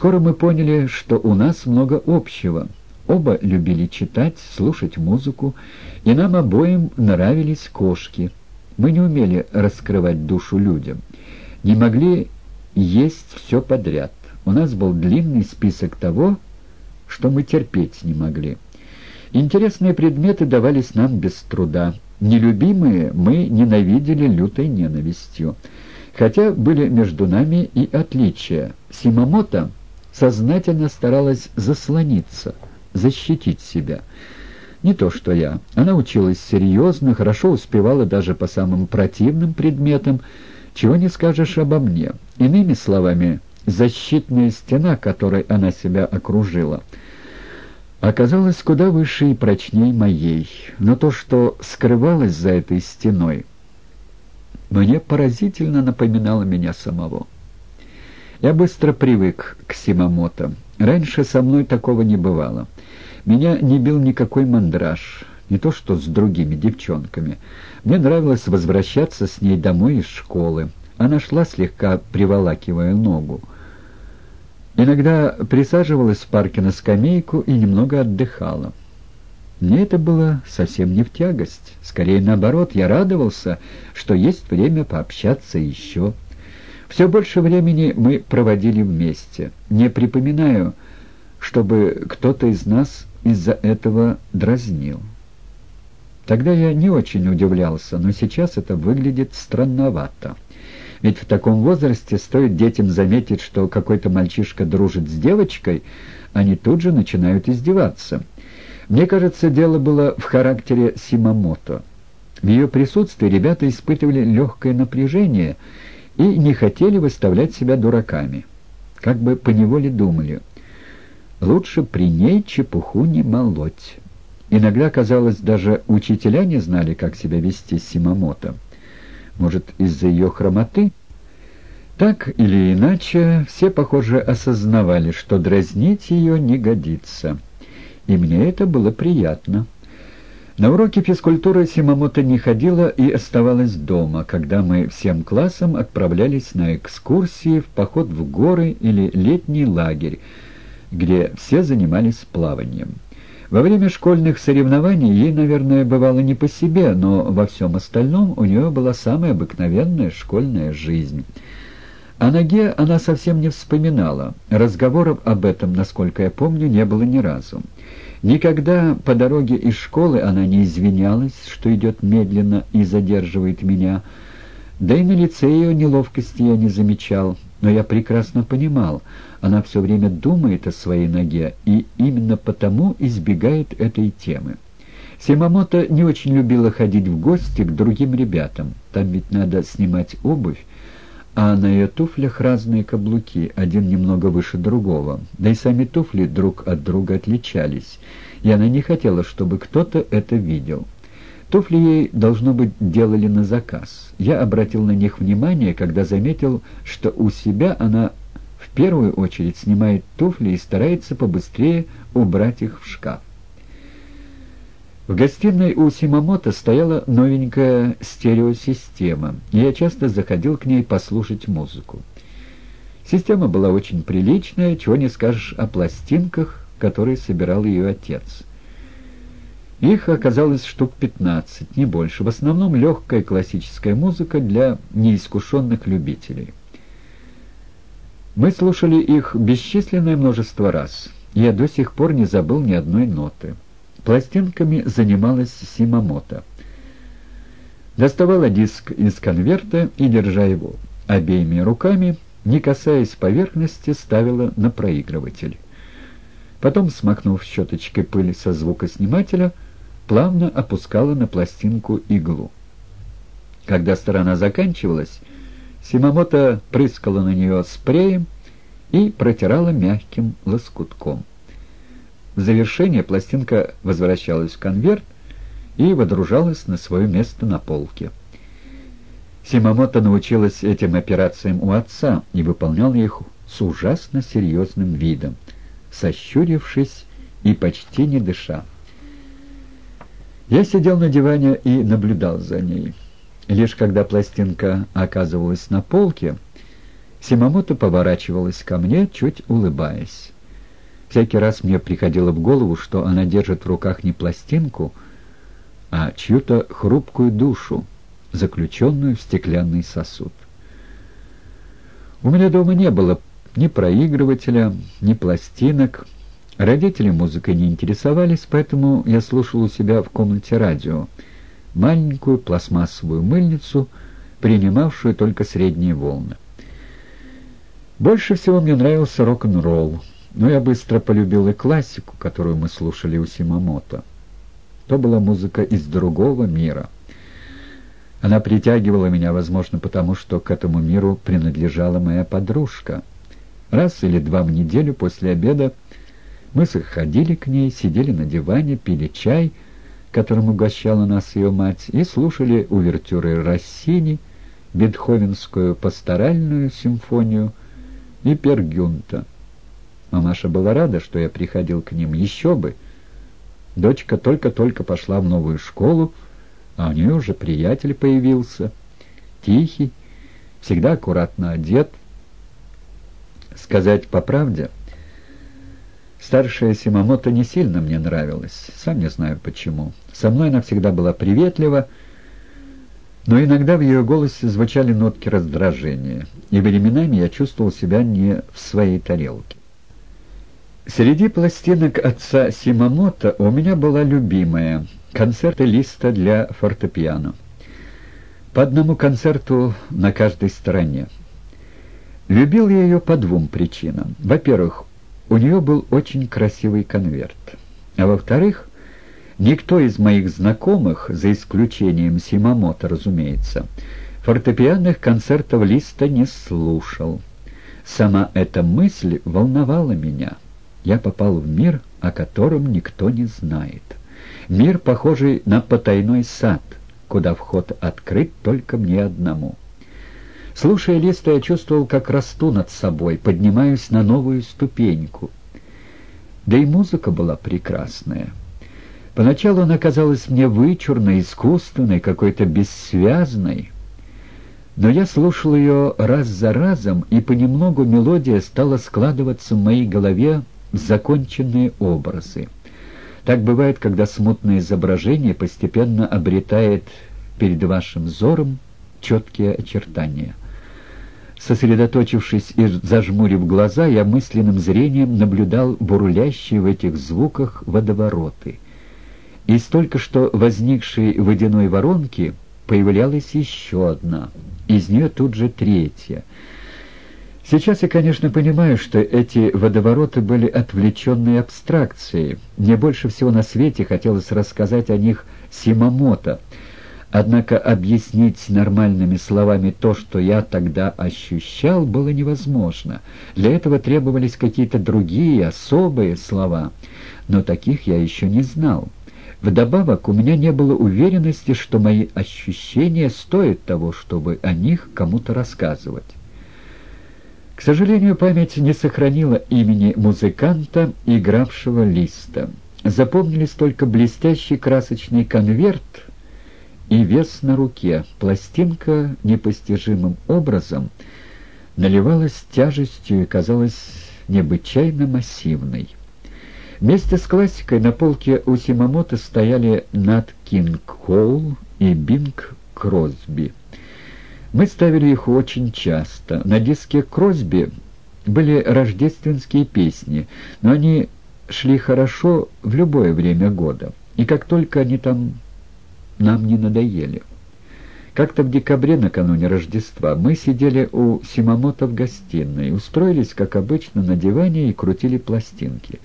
Скоро мы поняли, что у нас много общего. Оба любили читать, слушать музыку, и нам обоим нравились кошки. Мы не умели раскрывать душу людям, не могли есть все подряд. У нас был длинный список того, что мы терпеть не могли. Интересные предметы давались нам без труда. Нелюбимые мы ненавидели лютой ненавистью. Хотя были между нами и отличия. Симамото сознательно старалась заслониться, защитить себя. Не то что я. Она училась серьезно, хорошо успевала даже по самым противным предметам, чего не скажешь обо мне. Иными словами, защитная стена, которой она себя окружила, оказалась куда выше и прочней моей. Но то, что скрывалось за этой стеной, мне поразительно напоминало меня самого. Я быстро привык к Симамото. Раньше со мной такого не бывало. Меня не бил никакой мандраж, не то что с другими девчонками. Мне нравилось возвращаться с ней домой из школы. Она шла, слегка приволакивая ногу. Иногда присаживалась в парке на скамейку и немного отдыхала. Мне это было совсем не в тягость. Скорее наоборот, я радовался, что есть время пообщаться еще. Все больше времени мы проводили вместе. Не припоминаю, чтобы кто-то из нас из-за этого дразнил. Тогда я не очень удивлялся, но сейчас это выглядит странновато. Ведь в таком возрасте стоит детям заметить, что какой-то мальчишка дружит с девочкой, они тут же начинают издеваться. Мне кажется, дело было в характере Симамото. В ее присутствии ребята испытывали легкое напряжение и не хотели выставлять себя дураками. Как бы поневоле думали, лучше при ней чепуху не молоть. Иногда, казалось, даже учителя не знали, как себя вести с Симамото. Может, из-за ее хромоты? Так или иначе, все, похоже, осознавали, что дразнить ее не годится и мне это было приятно. На уроки физкультуры Симамото не ходила и оставалась дома, когда мы всем классом отправлялись на экскурсии, в поход в горы или летний лагерь, где все занимались плаванием. Во время школьных соревнований ей, наверное, бывало не по себе, но во всем остальном у нее была самая обыкновенная школьная жизнь. О ноге она совсем не вспоминала. Разговоров об этом, насколько я помню, не было ни разу. Никогда по дороге из школы она не извинялась, что идет медленно и задерживает меня. Да и на лице ее неловкости я не замечал, но я прекрасно понимал, она все время думает о своей ноге и именно потому избегает этой темы. Симамото не очень любила ходить в гости к другим ребятам. Там ведь надо снимать обувь, а на ее туфлях разные каблуки, один немного выше другого. Да и сами туфли друг от друга отличались, и она не хотела, чтобы кто-то это видел. Туфли ей, должно быть, делали на заказ. Я обратил на них внимание, когда заметил, что у себя она в первую очередь снимает туфли и старается побыстрее убрать их в шкаф. В гостиной у Симамото стояла новенькая стереосистема, и я часто заходил к ней послушать музыку. Система была очень приличная, чего не скажешь о пластинках, которые собирал ее отец. Их оказалось штук пятнадцать, не больше. В основном легкая классическая музыка для неискушенных любителей. Мы слушали их бесчисленное множество раз. Я до сих пор не забыл ни одной ноты. Пластинками занималась Симамото. Доставала диск из конверта и, держа его обеими руками, не касаясь поверхности, ставила на проигрыватель. Потом, смахнув щеточкой пыль со звукоснимателя, плавно опускала на пластинку иглу. Когда сторона заканчивалась, Симамото прыскала на нее спреем и протирала мягким лоскутком. В завершение пластинка возвращалась в конверт и водружалась на свое место на полке. Симамото научилась этим операциям у отца и выполняла их с ужасно серьезным видом, сощурившись и почти не дыша. Я сидел на диване и наблюдал за ней. Лишь когда пластинка оказывалась на полке, Симамото поворачивалась ко мне, чуть улыбаясь. Всякий раз мне приходило в голову, что она держит в руках не пластинку, а чью-то хрупкую душу, заключенную в стеклянный сосуд. У меня дома не было ни проигрывателя, ни пластинок. Родители музыкой не интересовались, поэтому я слушал у себя в комнате радио, маленькую пластмассовую мыльницу, принимавшую только средние волны. Больше всего мне нравился рок-н-ролл, но я быстро полюбил и классику, которую мы слушали у Симамото. То была музыка из другого мира. Она притягивала меня, возможно, потому что к этому миру принадлежала моя подружка. Раз или два в неделю после обеда мы заходили к ней, сидели на диване, пили чай, которым угощала нас ее мать, и слушали увертюры Россини, Бетховенскую пасторальную симфонию — и Пергюнта. Мамаша была рада, что я приходил к ним. Еще бы! Дочка только-только пошла в новую школу, а у нее уже приятель появился. Тихий, всегда аккуратно одет. Сказать по правде, старшая Симамото не сильно мне нравилась, сам не знаю почему. Со мной она всегда была приветлива, но иногда в ее голосе звучали нотки раздражения, и временами я чувствовал себя не в своей тарелке. Среди пластинок отца Симамото у меня была любимая — концерты Листа для фортепиано. По одному концерту на каждой стороне. Любил я ее по двум причинам. Во-первых, у нее был очень красивый конверт. А во-вторых, Никто из моих знакомых, за исключением Симамото, разумеется, фортепианных концертов Листа не слушал. Сама эта мысль волновала меня. Я попал в мир, о котором никто не знает. Мир, похожий на потайной сад, куда вход открыт только мне одному. Слушая Листа, я чувствовал, как расту над собой, поднимаюсь на новую ступеньку. Да и музыка была прекрасная. Поначалу она казалась мне вычурной, искусственной, какой-то бессвязной. Но я слушал ее раз за разом, и понемногу мелодия стала складываться в моей голове законченные образы. Так бывает, когда смутное изображение постепенно обретает перед вашим взором четкие очертания. Сосредоточившись и зажмурив глаза, я мысленным зрением наблюдал бурлящие в этих звуках водовороты — из только что возникшей водяной воронки появлялась еще одна, из нее тут же третья. Сейчас я, конечно, понимаю, что эти водовороты были отвлеченные абстракцией. Мне больше всего на свете хотелось рассказать о них Симамото, Однако объяснить нормальными словами то, что я тогда ощущал, было невозможно. Для этого требовались какие-то другие, особые слова, но таких я еще не знал. Вдобавок, у меня не было уверенности, что мои ощущения стоят того, чтобы о них кому-то рассказывать. К сожалению, память не сохранила имени музыканта, игравшего листа. Запомнились только блестящий красочный конверт и вес на руке. Пластинка непостижимым образом наливалась тяжестью и казалась необычайно массивной. Вместе с классикой на полке у Симамото стояли Нат Кинг Коул и Бинг Кросби. Мы ставили их очень часто. На диске Кросби были рождественские песни, но они шли хорошо в любое время года, и как только они там нам не надоели. Как-то в декабре, накануне Рождества, мы сидели у Симамото в гостиной, устроились, как обычно, на диване и крутили пластинки.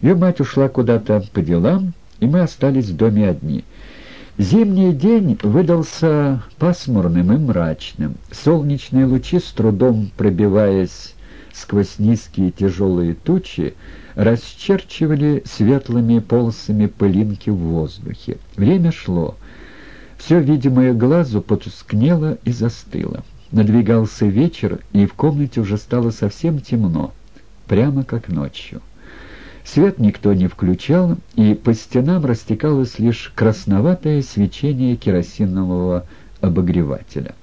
Ее мать ушла куда-то по делам, и мы остались в доме одни. Зимний день выдался пасмурным и мрачным. Солнечные лучи, с трудом пробиваясь сквозь низкие тяжелые тучи, расчерчивали светлыми полосами пылинки в воздухе. Время шло. Все видимое глазу потускнело и застыло. Надвигался вечер, и в комнате уже стало совсем темно, прямо как ночью. Свет никто не включал, и по стенам растекалось лишь красноватое свечение керосинового обогревателя.